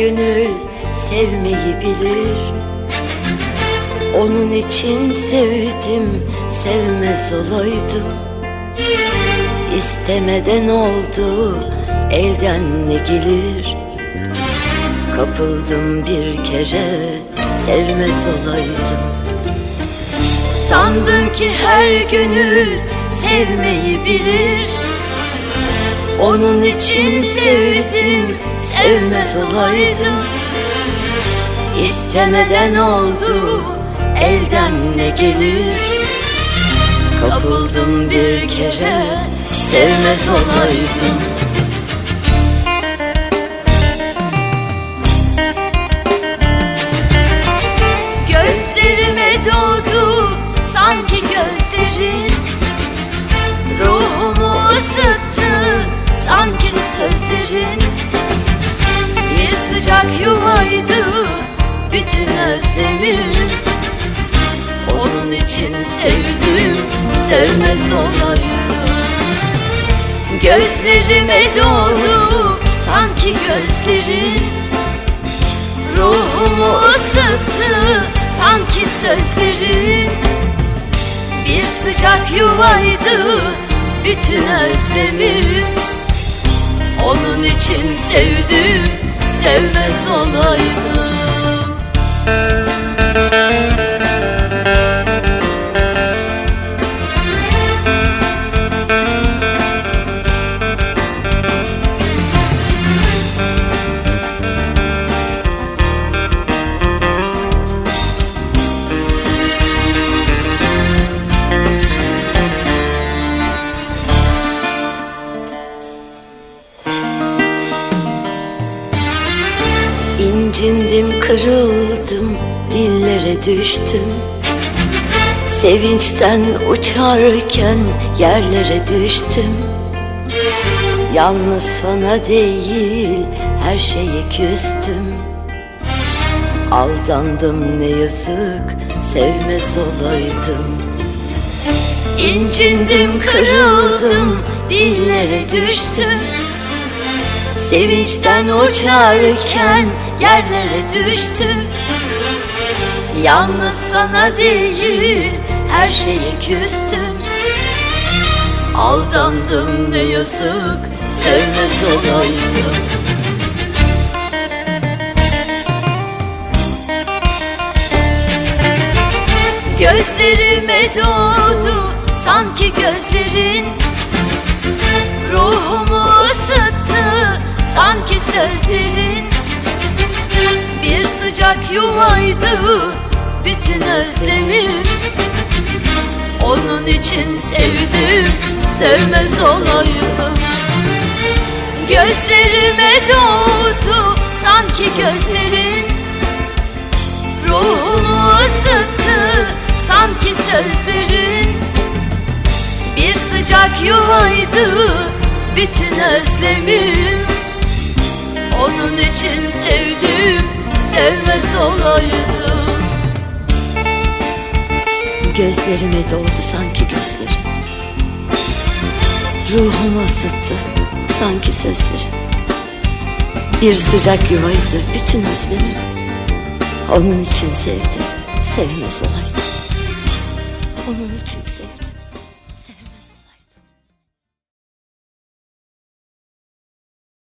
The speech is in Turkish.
gönül sevmeyi bilir. Onun için sevdim sevmez olaydım. İstemeden oldu elden ne gelir? Kapıldım bir kere sevmez olaydım. Sandım ki her gönül sevmeyi bilir Onun için sevdim sevmez olaydım. İstemeden oldu elden ne gelir? Kapıldım bir kere sevmez olaydım sıcak yuvaydı bütün özlemim. Onun için sevdim sevmez olaydım Gözlerime doğdu sanki gözlerin. Ruhumu ısıttı sanki sözlerin. Bir sıcak yuvaydı bütün özlemim. Onun için sevdim sevmez olaydım İncindim, kırıldım, dillere düştüm. Sevinçten uçarken yerlere düştüm. Yalnız sana değil her şeye küstüm. Aldandım ne yazık sevmez olaydım. İncindim, kırıldım, dillere düştüm Sevinçten uçarken yerlere düştüm. Yalnız sana değil her şeye küstüm. Aldandım ne yazık sevmez olaydım Gözlerime doğdu sanki gözlerin sanki sözlerin Bir sıcak yuvaydı bütün özlemim. Onun için sevdim sevmez olaydım. Gözlerime doğdu sanki gözlerin. Ruhumu ısıttı sanki sözlerin. Bir sıcak yuvaydı bütün özlemim Onun için sevdim sevmez olaydım. Gözlerime doğdu sanki gözlerin Ruhumu ısıttı sanki sözlerin Bir sıcak yuvaydı bütün özlemim. Onun için sevdim sevmez olaydım. Onun için